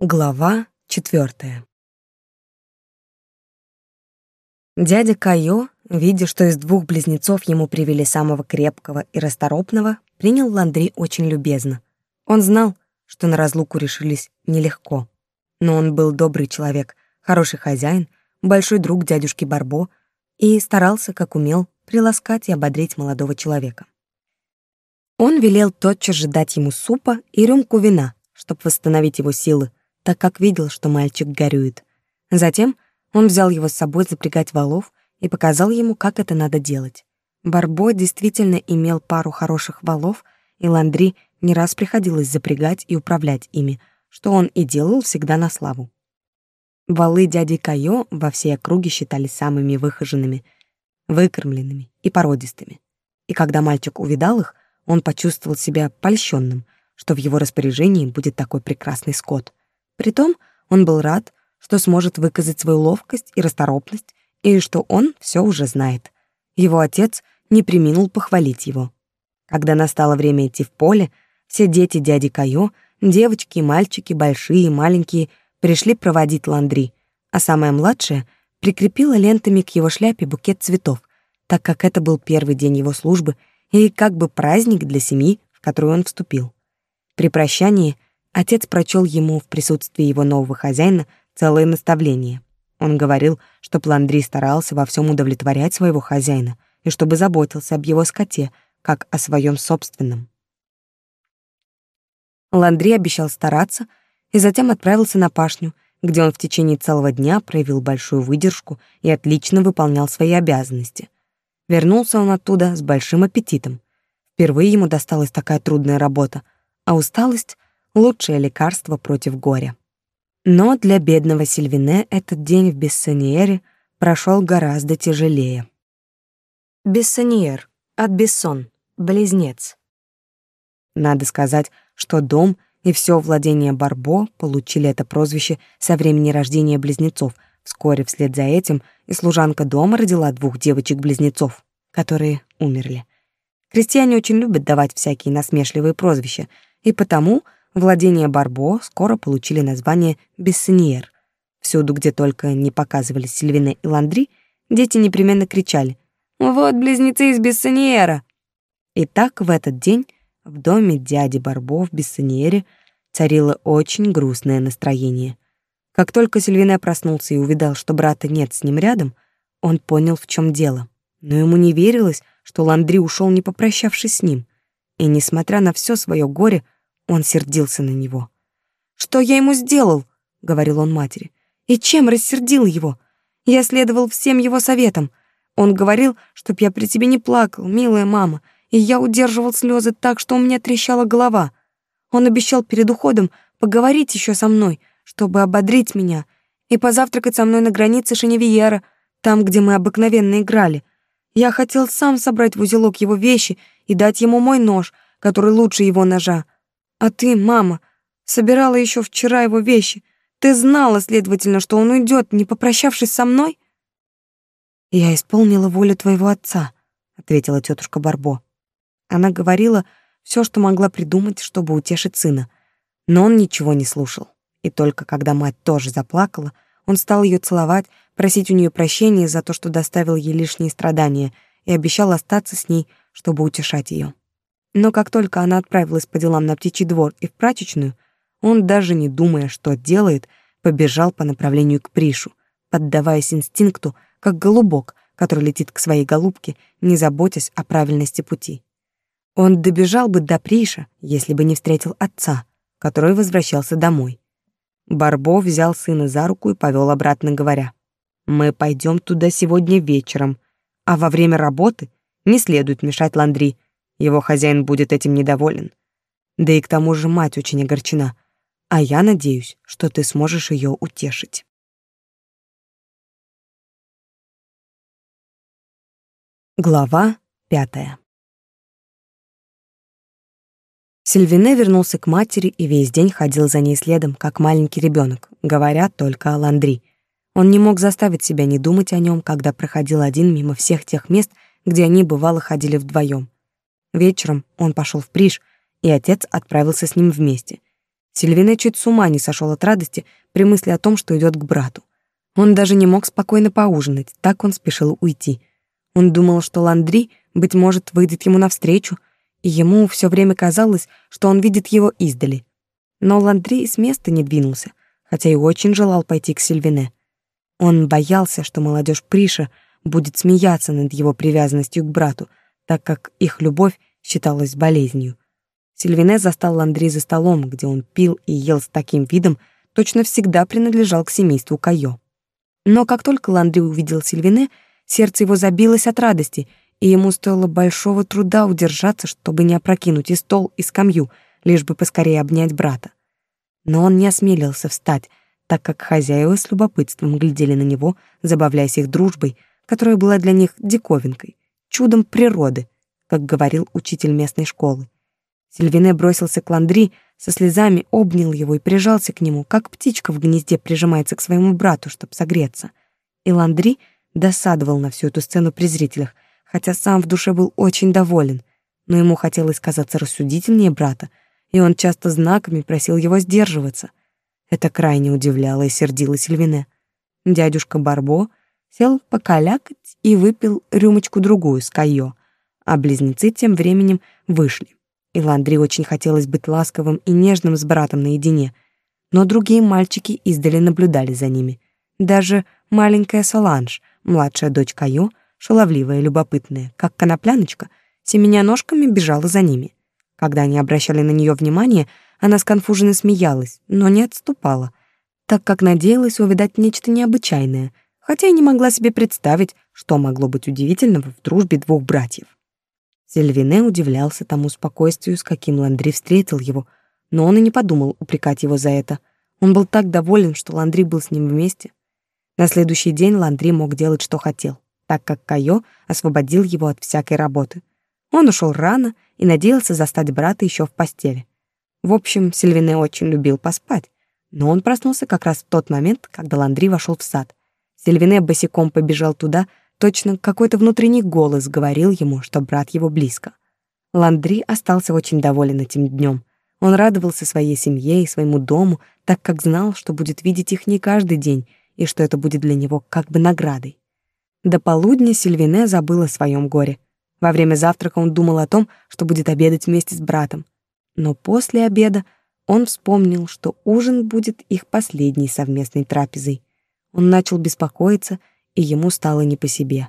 Глава четвертая. Дядя Кайо, видя, что из двух близнецов ему привели самого крепкого и расторопного, принял Ландри очень любезно. Он знал, что на разлуку решились нелегко. Но он был добрый человек, хороший хозяин, большой друг дядюшки Барбо и старался, как умел, приласкать и ободрить молодого человека. Он велел тотчас же дать ему супа и рюмку вина, чтобы восстановить его силы, так как видел, что мальчик горюет. Затем он взял его с собой запрягать валов и показал ему, как это надо делать. Барбо действительно имел пару хороших валов, и Ландри не раз приходилось запрягать и управлять ими, что он и делал всегда на славу. Валы дяди Кайо во всей округе считались самыми выхоженными, выкормленными и породистыми. И когда мальчик увидал их, он почувствовал себя польщенным, что в его распоряжении будет такой прекрасный скот — Притом он был рад, что сможет выказать свою ловкость и расторопность, и что он все уже знает. Его отец не приминул похвалить его. Когда настало время идти в поле, все дети дяди Кайо, девочки и мальчики, большие и маленькие, пришли проводить Ландри, а самая младшая прикрепила лентами к его шляпе букет цветов, так как это был первый день его службы и как бы праздник для семьи, в которую он вступил. При прощании Отец прочел ему в присутствии его нового хозяина целое наставление. Он говорил, что Пландри старался во всем удовлетворять своего хозяина и чтобы заботился об его скоте, как о своем собственном. Ландри обещал стараться и затем отправился на пашню, где он в течение целого дня проявил большую выдержку и отлично выполнял свои обязанности. Вернулся он оттуда с большим аппетитом. Впервые ему досталась такая трудная работа, а усталость лучшее лекарство против горя. Но для бедного Сильвине этот день в Бессоньере прошел гораздо тяжелее. Бессоньер от Бессон, близнец. Надо сказать, что дом и все владение Барбо получили это прозвище со времени рождения близнецов. Вскоре вслед за этим и служанка дома родила двух девочек-близнецов, которые умерли. Крестьяне очень любят давать всякие насмешливые прозвища, и потому Владения Барбо скоро получили название Бессеньер. Всюду, где только не показывались Сильвина и Ландри, дети непременно кричали «Вот близнецы из Бессеньера!» И так в этот день в доме дяди Барбо в Бессеньере царило очень грустное настроение. Как только Сильвине проснулся и увидал, что брата нет с ним рядом, он понял, в чем дело. Но ему не верилось, что Ландри ушел, не попрощавшись с ним. И, несмотря на все свое горе, он сердился на него. «Что я ему сделал?» — говорил он матери. «И чем рассердил его? Я следовал всем его советам. Он говорил, чтоб я при тебе не плакал, милая мама, и я удерживал слезы так, что у меня трещала голова. Он обещал перед уходом поговорить еще со мной, чтобы ободрить меня, и позавтракать со мной на границе Шеневиера, там, где мы обыкновенно играли. Я хотел сам собрать в узелок его вещи и дать ему мой нож, который лучше его ножа, а ты, мама, собирала еще вчера его вещи. Ты знала, следовательно, что он уйдет, не попрощавшись со мной? Я исполнила волю твоего отца, ответила тетушка Барбо. Она говорила все, что могла придумать, чтобы утешить сына, но он ничего не слушал. И только когда мать тоже заплакала, он стал ее целовать, просить у нее прощения за то, что доставил ей лишние страдания, и обещал остаться с ней, чтобы утешать ее. Но как только она отправилась по делам на птичий двор и в прачечную, он, даже не думая, что делает, побежал по направлению к Пришу, поддаваясь инстинкту, как голубок, который летит к своей голубке, не заботясь о правильности пути. Он добежал бы до Приша, если бы не встретил отца, который возвращался домой. Барбо взял сына за руку и повел обратно, говоря, «Мы пойдем туда сегодня вечером, а во время работы не следует мешать Ландри, его хозяин будет этим недоволен. Да и к тому же мать очень огорчена. А я надеюсь, что ты сможешь ее утешить. Глава пятая. Сильвине вернулся к матери и весь день ходил за ней следом, как маленький ребенок, говоря только о Ландри. Он не мог заставить себя не думать о нем, когда проходил один мимо всех тех мест, где они бывало ходили вдвоем. Вечером он пошел в Приш, и отец отправился с ним вместе. Сильвине чуть с ума не сошел от радости при мысли о том, что идет к брату. Он даже не мог спокойно поужинать, так он спешил уйти. Он думал, что Ландри, быть может, выйдет ему навстречу, и ему все время казалось, что он видит его издали. Но Ландри с места не двинулся, хотя и очень желал пойти к Сильвине. Он боялся, что молодежь Приша будет смеяться над его привязанностью к брату, так как их любовь считалась болезнью. Сильвине застал Ландри за столом, где он пил и ел с таким видом, точно всегда принадлежал к семейству Кайо. Но как только Ландри увидел Сильвине, сердце его забилось от радости, и ему стоило большого труда удержаться, чтобы не опрокинуть и стол, и скамью, лишь бы поскорее обнять брата. Но он не осмелился встать, так как хозяева с любопытством глядели на него, забавляясь их дружбой, которая была для них диковинкой, чудом природы, как говорил учитель местной школы. Сильвине бросился к Ландри, со слезами обнял его и прижался к нему, как птичка в гнезде прижимается к своему брату, чтобы согреться. И Ландри досадовал на всю эту сцену при зрителях, хотя сам в душе был очень доволен, но ему хотелось казаться рассудительнее брата, и он часто знаками просил его сдерживаться. Это крайне удивляло и сердило Сильвине. Дядюшка Барбо сел покалякать и выпил рюмочку-другую с Кайо, а близнецы тем временем вышли и Ландри очень хотелось быть ласковым и нежным с братом наедине, но другие мальчики издали наблюдали за ними. Даже маленькая Соланж, младшая дочь Кайо, шаловливая и любопытная, как конопляночка, семеня ножками бежала за ними. Когда они обращали на нее внимание, она сконфуженно смеялась, но не отступала, так как надеялась увидать нечто необычайное, хотя и не могла себе представить, что могло быть удивительного в дружбе двух братьев. Сильвине удивлялся тому спокойствию, с каким Ландри встретил его, но он и не подумал упрекать его за это. Он был так доволен, что Ландри был с ним вместе. На следующий день Ландри мог делать, что хотел, так как Кайо освободил его от всякой работы. Он ушел рано и надеялся застать брата еще в постели. В общем, Сильвине очень любил поспать, но он проснулся как раз в тот момент, когда Ландри вошел в сад. Сильвине босиком побежал туда, Точно какой-то внутренний голос говорил ему, что брат его близко. Ландри остался очень доволен этим днем. Он радовался своей семье и своему дому, так как знал, что будет видеть их не каждый день и что это будет для него как бы наградой. До полудня Сильвине забыл о своем горе. Во время завтрака он думал о том, что будет обедать вместе с братом. Но после обеда он вспомнил, что ужин будет их последней совместной трапезой. Он начал беспокоиться и ему стало не по себе.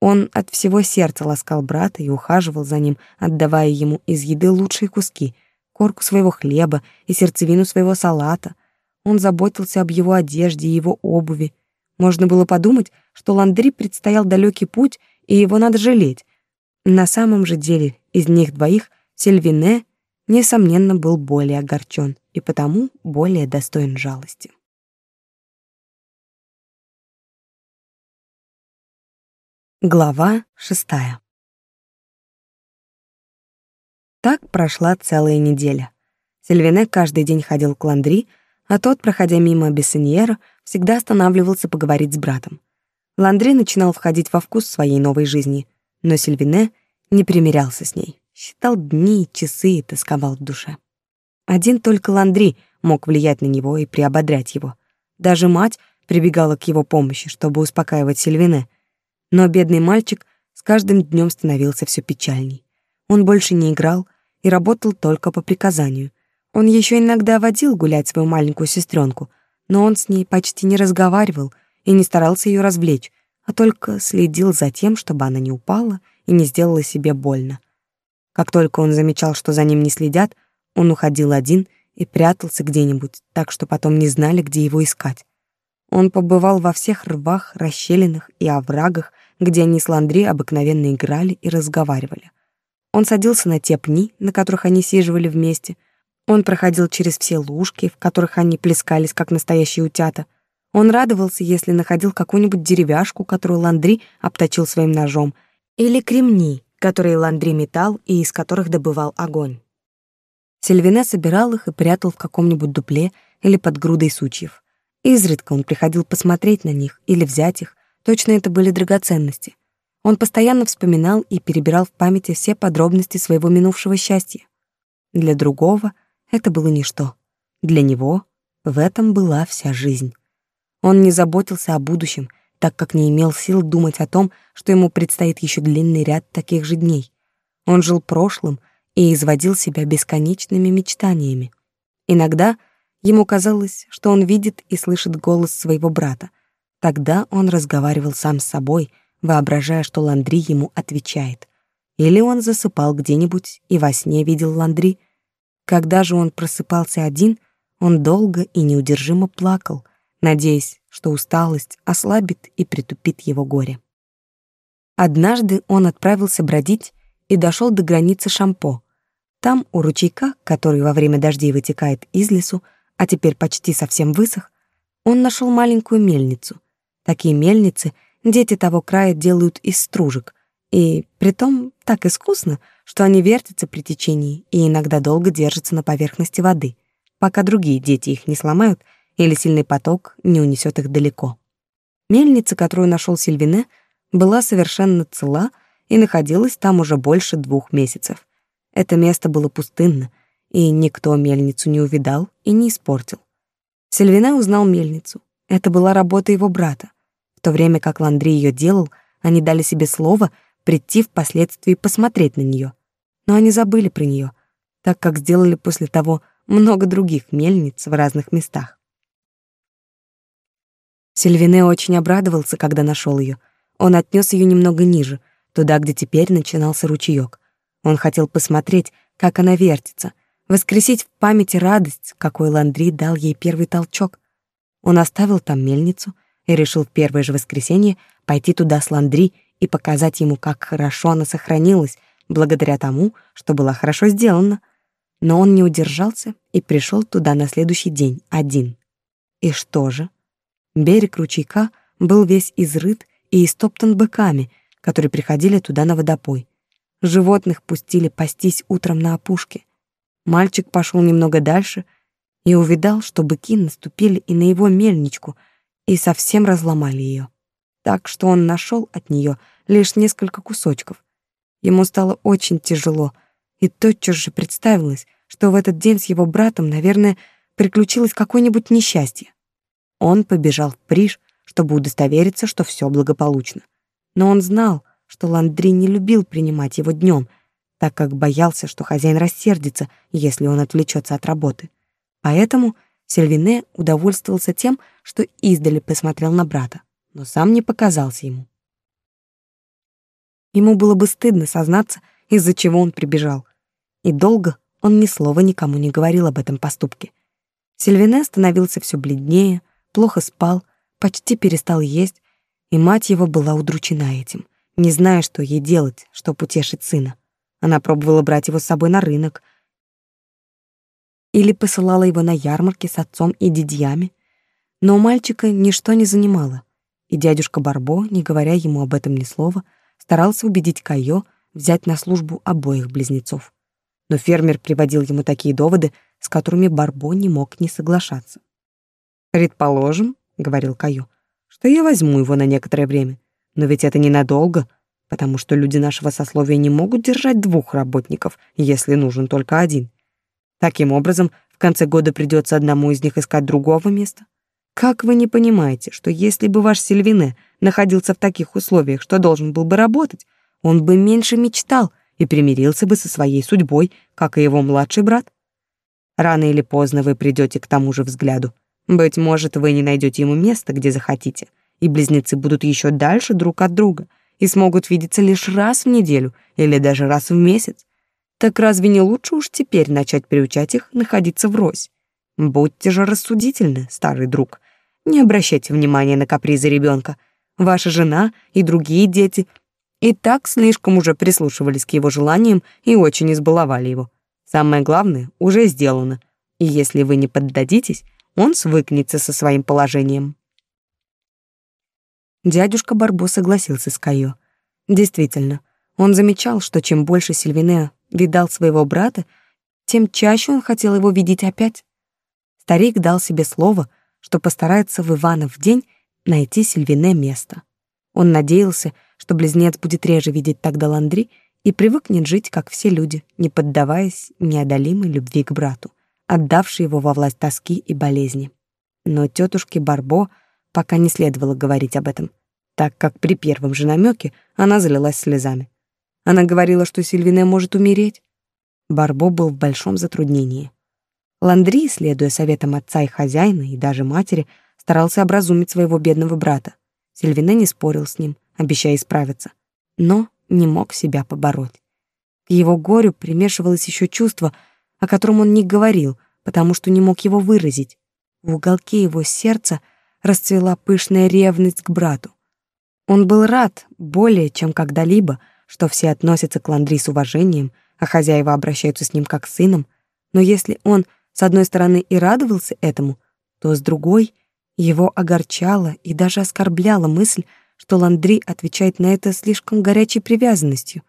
Он от всего сердца ласкал брата и ухаживал за ним, отдавая ему из еды лучшие куски, корку своего хлеба и сердцевину своего салата. Он заботился об его одежде и его обуви. Можно было подумать, что Ландри предстоял далекий путь, и его надо жалеть. На самом же деле из них двоих Сильвине, несомненно, был более огорчен и потому более достоин жалости. Глава шестая. Так прошла целая неделя. Сильвине каждый день ходил к Ландри, а тот, проходя мимо Бессеньера, всегда останавливался поговорить с братом. Ландри начинал входить во вкус своей новой жизни, но Сильвине не примирялся с ней, считал дни, часы и тосковал в душе. Один только Ландри мог влиять на него и приободрять его. Даже мать прибегала к его помощи, чтобы успокаивать Сильвине — но бедный мальчик с каждым днем становился все печальней. Он больше не играл и работал только по приказанию. Он еще иногда водил гулять свою маленькую сестренку, но он с ней почти не разговаривал и не старался ее развлечь, а только следил за тем, чтобы она не упала и не сделала себе больно. Как только он замечал, что за ним не следят, он уходил один и прятался где-нибудь, так что потом не знали, где его искать. Он побывал во всех рвах, расщелинах и оврагах, где они с Ландри обыкновенно играли и разговаривали. Он садился на те пни, на которых они сиживали вместе. Он проходил через все лужки, в которых они плескались, как настоящие утята. Он радовался, если находил какую-нибудь деревяшку, которую Ландри обточил своим ножом, или кремни, которые Ландри метал и из которых добывал огонь. Сильвине собирал их и прятал в каком-нибудь дупле или под грудой сучьев. Изредка он приходил посмотреть на них или взять их, точно это были драгоценности. Он постоянно вспоминал и перебирал в памяти все подробности своего минувшего счастья. Для другого это было ничто. Для него в этом была вся жизнь. Он не заботился о будущем, так как не имел сил думать о том, что ему предстоит еще длинный ряд таких же дней. Он жил прошлым и изводил себя бесконечными мечтаниями. Иногда ему казалось, что он видит и слышит голос своего брата. Тогда он разговаривал сам с собой, воображая, что Ландри ему отвечает. Или он засыпал где-нибудь и во сне видел Ландри. Когда же он просыпался один, он долго и неудержимо плакал, надеясь, что усталость ослабит и притупит его горе. Однажды он отправился бродить и дошел до границы Шампо. Там, у ручейка, который во время дождей вытекает из лесу, а теперь почти совсем высох, он нашел маленькую мельницу. Такие мельницы дети того края делают из стружек, и притом так искусно, что они вертятся при течении и иногда долго держатся на поверхности воды, пока другие дети их не сломают или сильный поток не унесет их далеко. Мельница, которую нашел Сильвине, была совершенно цела и находилась там уже больше двух месяцев. Это место было пустынно, и никто мельницу не увидал и не испортил. Сильвине узнал мельницу. Это была работа его брата. В то время как Ландри ее делал, они дали себе слово прийти впоследствии посмотреть на нее. Но они забыли про нее, так как сделали после того много других мельниц в разных местах. Сильвине очень обрадовался, когда нашел ее. Он отнес ее немного ниже, туда, где теперь начинался ручеек. Он хотел посмотреть, как она вертится, воскресить в памяти радость, какой Ландри дал ей первый толчок. Он оставил там мельницу и решил в первое же воскресенье пойти туда с Ландри и показать ему, как хорошо она сохранилась, благодаря тому, что была хорошо сделана. Но он не удержался и пришел туда на следующий день один. И что же? Берег ручейка был весь изрыт и истоптан быками, которые приходили туда на водопой. Животных пустили пастись утром на опушке. Мальчик пошел немного дальше и увидал, что быки наступили и на его мельничку и совсем разломали ее, так что он нашел от нее лишь несколько кусочков. Ему стало очень тяжело, и тотчас же представилось, что в этот день с его братом, наверное, приключилось какое-нибудь несчастье. Он побежал в Приж, чтобы удостовериться, что все благополучно. Но он знал, что Ландри не любил принимать его днем, так как боялся, что хозяин рассердится, если он отвлечется от работы. Поэтому Сильвине удовольствовался тем, что издали посмотрел на брата, но сам не показался ему. Ему было бы стыдно сознаться, из-за чего он прибежал. И долго он ни слова никому не говорил об этом поступке. Сильвине становился все бледнее, плохо спал, почти перестал есть, и мать его была удручена этим, не зная, что ей делать, чтобы утешить сына. Она пробовала брать его с собой на рынок или посылала его на ярмарки с отцом и дядьями, но у мальчика ничто не занимало, и дядюшка Барбо, не говоря ему об этом ни слова, старался убедить Кайо взять на службу обоих близнецов. Но фермер приводил ему такие доводы, с которыми Барбо не мог не соглашаться. «Предположим», — говорил Каю, — «что я возьму его на некоторое время. Но ведь это ненадолго, потому что люди нашего сословия не могут держать двух работников, если нужен только один. Таким образом, в конце года придется одному из них искать другого места. Как вы не понимаете, что если бы ваш Сильвине находился в таких условиях, что должен был бы работать, он бы меньше мечтал и примирился бы со своей судьбой, как и его младший брат? Рано или поздно вы придете к тому же взгляду. Быть может, вы не найдете ему места, где захотите, и близнецы будут еще дальше друг от друга и смогут видеться лишь раз в неделю или даже раз в месяц. Так разве не лучше уж теперь начать приучать их находиться врозь? Будьте же рассудительны, старый друг. Не обращайте внимания на капризы ребенка. Ваша жена и другие дети и так слишком уже прислушивались к его желаниям и очень избаловали его. Самое главное уже сделано. И если вы не поддадитесь, он свыкнется со своим положением. Дядюшка Барбо согласился с Кайо. Действительно, он замечал, что чем больше Сильвине видал своего брата, тем чаще он хотел его видеть опять. Старик дал себе слово, что постарается в Иванов день найти Сильвине место. Он надеялся, что близнец будет реже видеть тогда Ландри и привыкнет жить, как все люди, не поддаваясь неодолимой любви к брату отдавший его во власть тоски и болезни. Но тетушке Барбо пока не следовало говорить об этом, так как при первом же намеке она залилась слезами. Она говорила, что Сильвине может умереть. Барбо был в большом затруднении. Ландри, следуя советам отца и хозяина, и даже матери, старался образумить своего бедного брата. Сильвине не спорил с ним, обещая исправиться, но не мог себя побороть. К его горю примешивалось еще чувство, о котором он не говорил, потому что не мог его выразить. В уголке его сердца расцвела пышная ревность к брату. Он был рад более, чем когда-либо, что все относятся к Ландри с уважением, а хозяева обращаются с ним как с сыном, но если он, с одной стороны, и радовался этому, то с другой его огорчала и даже оскорбляла мысль, что Ландри отвечает на это слишком горячей привязанностью.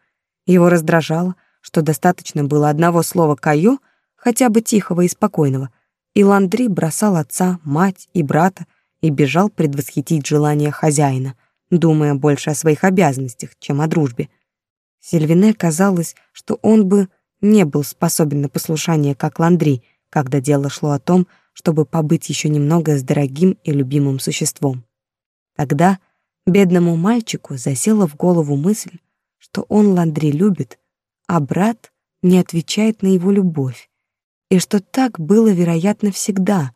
Его раздражало, что достаточно было одного слова «кайо», хотя бы тихого и спокойного, и Ландри бросал отца, мать и брата и бежал предвосхитить желание хозяина, думая больше о своих обязанностях, чем о дружбе. Сильвине казалось, что он бы не был способен на послушание, как Ландри, когда дело шло о том, чтобы побыть еще немного с дорогим и любимым существом. Тогда бедному мальчику засела в голову мысль, что он Ландри любит, а брат не отвечает на его любовь, и что так было, вероятно, всегда,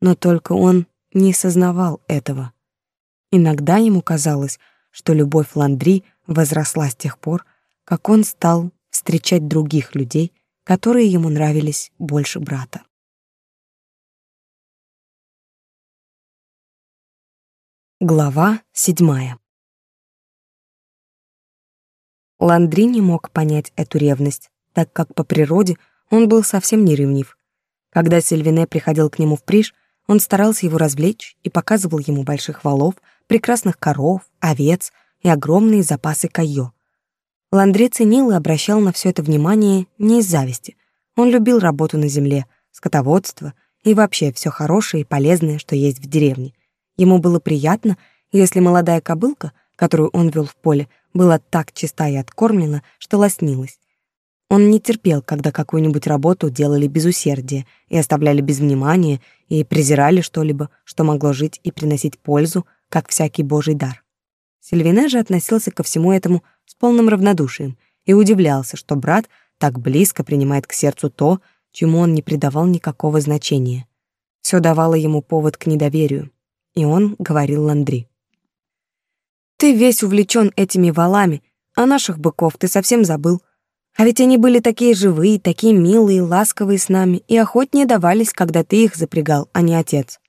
но только он не сознавал этого. Иногда ему казалось, что любовь Ландри возросла с тех пор, как он стал встречать других людей, которые ему нравились больше брата. Глава седьмая. Ландри не мог понять эту ревность, так как по природе он был совсем не ревнив. Когда Сильвине приходил к нему в Приж, он старался его развлечь и показывал ему больших валов, прекрасных коров, овец и огромные запасы кайо. Ландре ценил и обращал на все это внимание не из зависти. Он любил работу на земле, скотоводство и вообще все хорошее и полезное, что есть в деревне. Ему было приятно, если молодая кобылка, которую он вел в поле, была так чиста и откормлена, что лоснилась. Он не терпел, когда какую-нибудь работу делали без усердия и оставляли без внимания и презирали что-либо, что могло жить и приносить пользу, как всякий божий дар. Сильвине же относился ко всему этому с полным равнодушием и удивлялся, что брат так близко принимает к сердцу то, чему он не придавал никакого значения. Все давало ему повод к недоверию и он говорил Ландри. «Ты весь увлечен этими валами, а наших быков ты совсем забыл. А ведь они были такие живые, такие милые, ласковые с нами и охотнее давались, когда ты их запрягал, а не отец.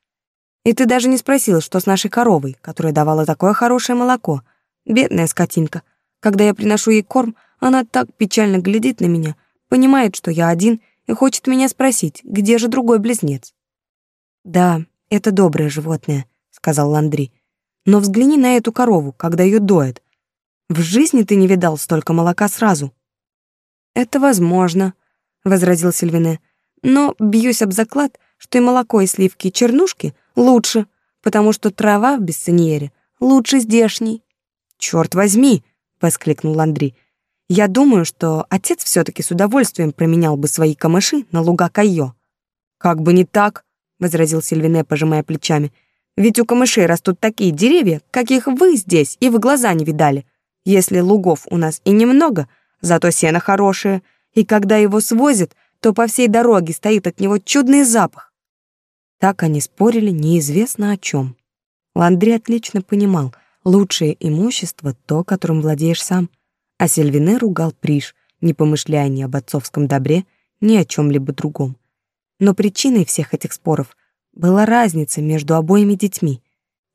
И ты даже не спросил, что с нашей коровой, которая давала такое хорошее молоко. Бедная скотинка. Когда я приношу ей корм, она так печально глядит на меня, понимает, что я один, и хочет меня спросить, где же другой близнец. Да, это доброе животное, сказал Ландри. Но взгляни на эту корову, когда ее доят. В жизни ты не видал столько молока сразу. Это возможно, возразил Сильвине. Но бьюсь об заклад, что и молоко, и сливки, и чернушки лучше, потому что трава в Бессеньере лучше здешней. Черт возьми, воскликнул Ландри. Я думаю, что отец все таки с удовольствием променял бы свои камыши на луга Кайо. Как бы не так, возразил Сильвине, пожимая плечами. Ведь у камышей растут такие деревья, каких вы здесь и в глаза не видали. Если лугов у нас и немного, зато сено хорошее, и когда его свозят, то по всей дороге стоит от него чудный запах. Так они спорили неизвестно о чем. Ландри отлично понимал, лучшее имущество — то, которым владеешь сам, а Сильвине ругал Приш, не помышляя ни об отцовском добре, ни о чем-либо другом. Но причиной всех этих споров была разница между обоими детьми.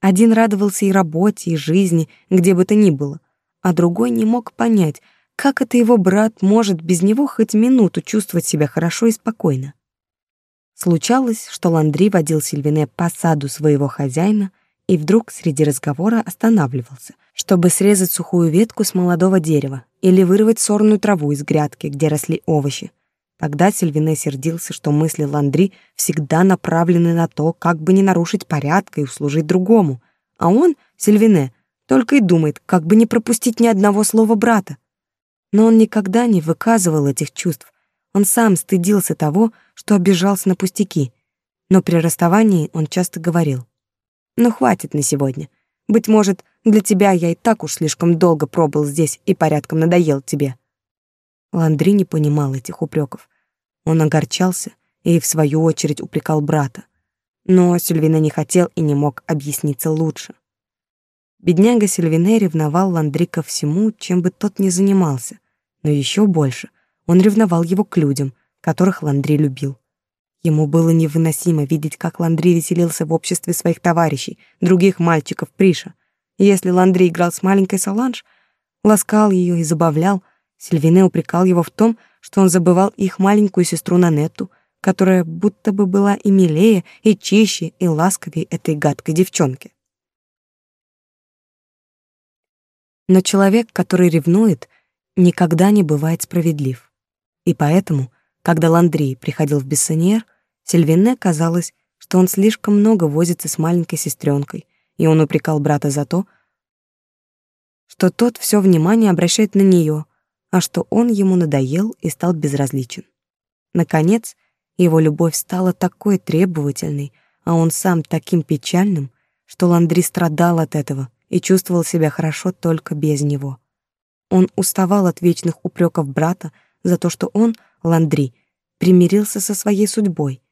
Один радовался и работе, и жизни, где бы то ни было, а другой не мог понять, как это его брат может без него хоть минуту чувствовать себя хорошо и спокойно. Случалось, что Ландри водил Сильвине по саду своего хозяина и вдруг среди разговора останавливался, чтобы срезать сухую ветку с молодого дерева или вырвать сорную траву из грядки, где росли овощи. Тогда Сильвине сердился, что мысли Ландри всегда направлены на то, как бы не нарушить порядка и услужить другому. А он, Сильвине, только и думает, как бы не пропустить ни одного слова брата. Но он никогда не выказывал этих чувств. Он сам стыдился того, что обижался на пустяки, но при расставании он часто говорил, «Ну, хватит на сегодня. Быть может, для тебя я и так уж слишком долго пробыл здесь и порядком надоел тебе». Ландри не понимал этих упреков. Он огорчался и, в свою очередь, упрекал брата. Но Сильвина не хотел и не мог объясниться лучше. Бедняга Сильвине ревновал Ландри ко всему, чем бы тот ни занимался, но еще больше он ревновал его к людям, которых Ландри любил. Ему было невыносимо видеть, как Ландри веселился в обществе своих товарищей, других мальчиков Приша. Если Ландри играл с маленькой Соланж, ласкал ее и забавлял, Сильвине упрекал его в том, что он забывал их маленькую сестру Нанетту, которая будто бы была и милее, и чище, и ласковее этой гадкой девчонки. Но человек, который ревнует, никогда не бывает справедлив. И поэтому, когда Ландри приходил в Бессоньер, Сильвине казалось, что он слишком много возится с маленькой сестренкой, и он упрекал брата за то, что тот все внимание обращает на нее, а что он ему надоел и стал безразличен. Наконец, его любовь стала такой требовательной, а он сам таким печальным, что Ландри страдал от этого и чувствовал себя хорошо только без него. Он уставал от вечных упреков брата за то, что он, Ландри, примирился со своей судьбой.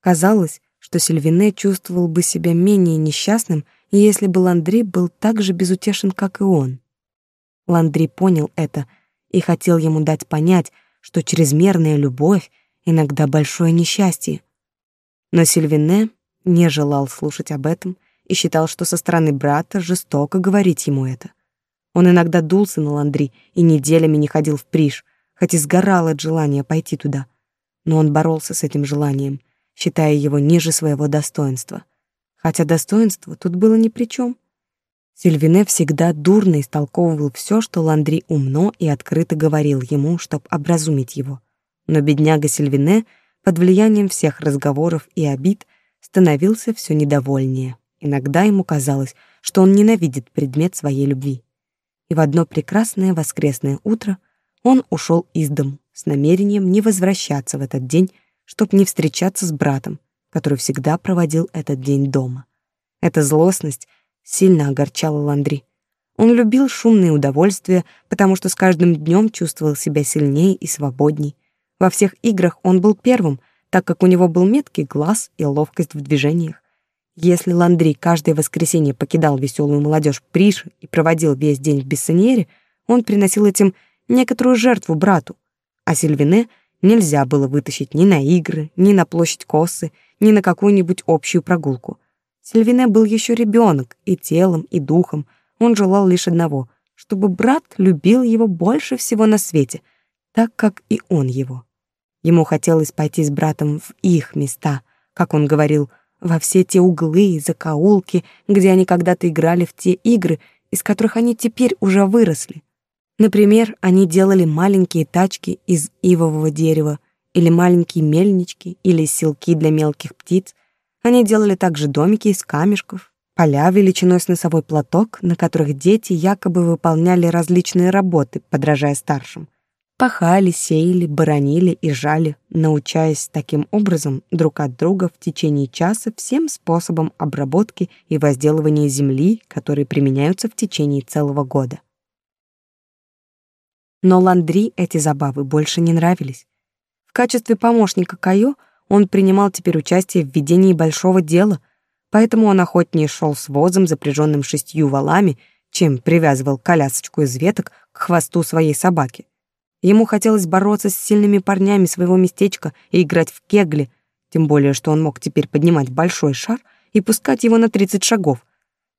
Казалось, что Сильвине чувствовал бы себя менее несчастным, если бы Ландри был так же безутешен, как и он. Ландри понял это и хотел ему дать понять, что чрезмерная любовь иногда большое несчастье. Но Сильвине не желал слушать об этом и считал, что со стороны брата жестоко говорить ему это. Он иногда дулся на Ландри и неделями не ходил в Приш, хоть и сгорал от желания пойти туда. Но он боролся с этим желанием, считая его ниже своего достоинства. Хотя достоинство тут было ни при чем. Сильвине всегда дурно истолковывал все, что Ландри умно и открыто говорил ему, чтобы образумить его — но бедняга Сильвине под влиянием всех разговоров и обид становился все недовольнее. Иногда ему казалось, что он ненавидит предмет своей любви. И в одно прекрасное воскресное утро он ушел из дому с намерением не возвращаться в этот день, чтобы не встречаться с братом, который всегда проводил этот день дома. Эта злостность сильно огорчала Ландри. Он любил шумные удовольствия, потому что с каждым днем чувствовал себя сильнее и свободней. Во всех играх он был первым, так как у него был меткий глаз и ловкость в движениях. Если Ландри каждое воскресенье покидал веселую молодежь Приши и проводил весь день в Бессоньере, он приносил этим некоторую жертву брату, а Сильвине нельзя было вытащить ни на игры, ни на площадь Косы, ни на какую-нибудь общую прогулку. Сильвине был еще ребенок и телом, и духом. Он желал лишь одного — чтобы брат любил его больше всего на свете, так как и он его. Ему хотелось пойти с братом в их места, как он говорил, во все те углы и закоулки, где они когда-то играли в те игры, из которых они теперь уже выросли. Например, они делали маленькие тачки из ивового дерева, или маленькие мельнички, или селки для мелких птиц. Они делали также домики из камешков, поля величиной с носовой платок, на которых дети якобы выполняли различные работы, подражая старшим пахали, сеяли, боронили и жали, научаясь таким образом друг от друга в течение часа всем способам обработки и возделывания земли, которые применяются в течение целого года. Но Ландри эти забавы больше не нравились. В качестве помощника Кайо он принимал теперь участие в ведении большого дела, поэтому он охотнее шел с возом, запряженным шестью валами, чем привязывал колясочку из веток к хвосту своей собаки. Ему хотелось бороться с сильными парнями своего местечка и играть в кегли, тем более, что он мог теперь поднимать большой шар и пускать его на 30 шагов.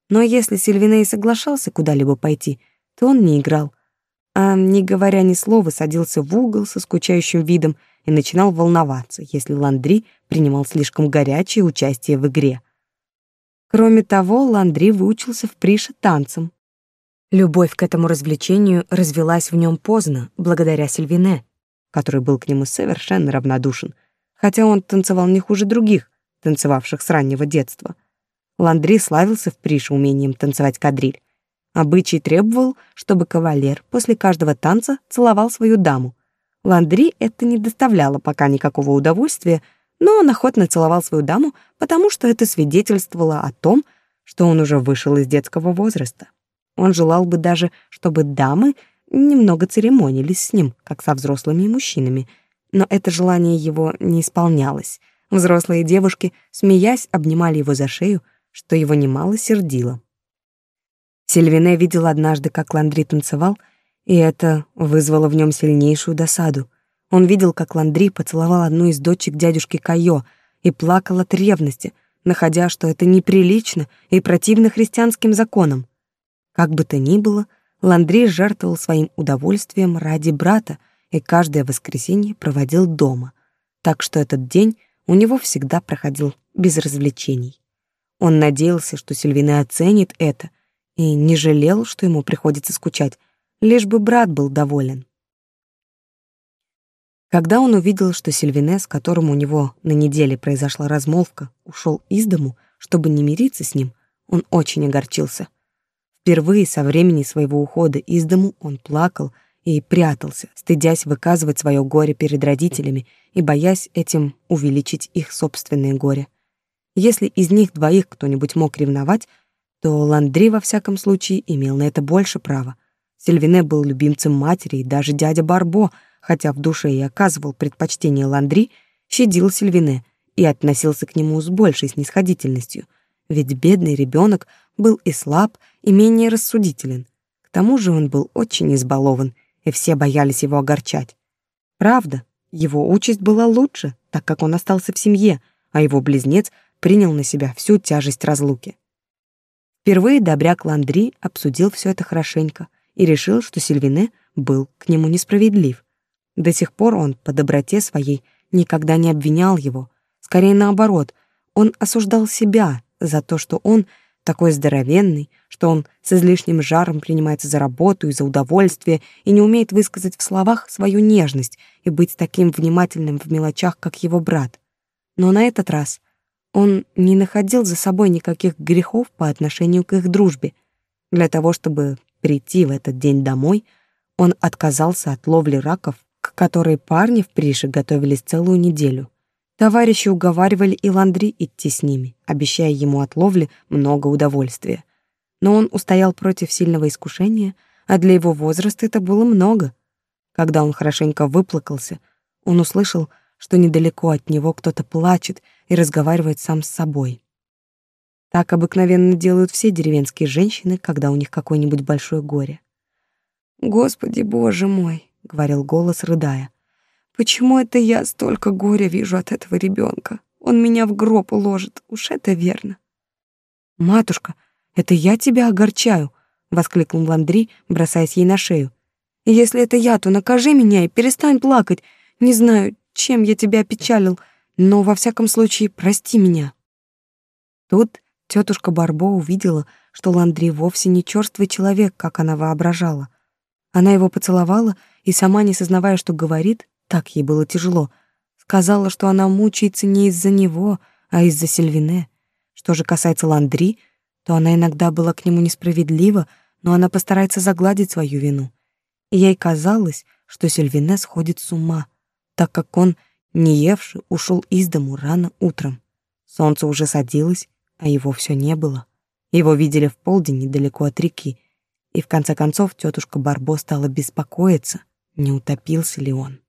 Но если Сильвиней соглашался куда-либо пойти, то он не играл, а, не говоря ни слова, садился в угол со скучающим видом и начинал волноваться, если Ландри принимал слишком горячее участие в игре. Кроме того, Ландри выучился в Прише танцам, Любовь к этому развлечению развелась в нем поздно, благодаря Сильвине, который был к нему совершенно равнодушен, хотя он танцевал не хуже других, танцевавших с раннего детства. Ландри славился в Прише умением танцевать кадриль. Обычай требовал, чтобы кавалер после каждого танца целовал свою даму. Ландри это не доставляло пока никакого удовольствия, но он охотно целовал свою даму, потому что это свидетельствовало о том, что он уже вышел из детского возраста. Он желал бы даже, чтобы дамы немного церемонились с ним, как со взрослыми мужчинами, но это желание его не исполнялось. Взрослые девушки, смеясь, обнимали его за шею, что его немало сердило. Сильвине видел однажды, как Ландри танцевал, и это вызвало в нем сильнейшую досаду. Он видел, как Ландри поцеловал одну из дочек дядюшки Кайо и плакал от ревности, находя, что это неприлично и противно христианским законам. Как бы то ни было, Ландри жертвовал своим удовольствием ради брата и каждое воскресенье проводил дома, так что этот день у него всегда проходил без развлечений. Он надеялся, что Сильвина оценит это, и не жалел, что ему приходится скучать, лишь бы брат был доволен. Когда он увидел, что Сильвине, с которым у него на неделе произошла размолвка, ушел из дому, чтобы не мириться с ним, он очень огорчился. Впервые со времени своего ухода из дому он плакал и прятался, стыдясь выказывать свое горе перед родителями и боясь этим увеличить их собственное горе. Если из них двоих кто-нибудь мог ревновать, то Ландри во всяком случае имел на это больше права. Сильвине был любимцем матери, и даже дядя Барбо, хотя в душе и оказывал предпочтение Ландри, щадил Сильвине и относился к нему с большей снисходительностью, ведь бедный ребенок был и слаб, и менее рассудителен. К тому же он был очень избалован, и все боялись его огорчать. Правда, его участь была лучше, так как он остался в семье, а его близнец принял на себя всю тяжесть разлуки. Впервые добряк Ландри обсудил все это хорошенько и решил, что Сильвине был к нему несправедлив. До сих пор он по доброте своей никогда не обвинял его, скорее наоборот, он осуждал себя за то, что он — такой здоровенный, что он с излишним жаром принимается за работу и за удовольствие и не умеет высказать в словах свою нежность и быть таким внимательным в мелочах, как его брат. Но на этот раз он не находил за собой никаких грехов по отношению к их дружбе. Для того, чтобы прийти в этот день домой, он отказался от ловли раков, к которой парни в Прише готовились целую неделю. Товарищи уговаривали и Ландри идти с ними, обещая ему от ловли много удовольствия. Но он устоял против сильного искушения, а для его возраста это было много. Когда он хорошенько выплакался, он услышал, что недалеко от него кто-то плачет и разговаривает сам с собой. Так обыкновенно делают все деревенские женщины, когда у них какое-нибудь большое горе. «Господи, Боже мой!» — говорил голос, рыдая. Почему это я столько горя вижу от этого ребенка? Он меня в гроб уложит, уж это верно. Матушка, это я тебя огорчаю, воскликнул Ландри, бросаясь ей на шею. Если это я, то накажи меня и перестань плакать. Не знаю, чем я тебя опечалил, но во всяком случае прости меня. Тут тетушка Барбо увидела, что Ландри вовсе не черствый человек, как она воображала. Она его поцеловала и, сама не сознавая, что говорит, так ей было тяжело. Сказала, что она мучается не из-за него, а из-за Сильвине. Что же касается Ландри, то она иногда была к нему несправедлива, но она постарается загладить свою вину. И ей казалось, что Сильвине сходит с ума, так как он, не евший, ушел из дому рано утром. Солнце уже садилось, а его все не было. Его видели в полдень недалеко от реки, и в конце концов тетушка Барбо стала беспокоиться, не утопился ли он.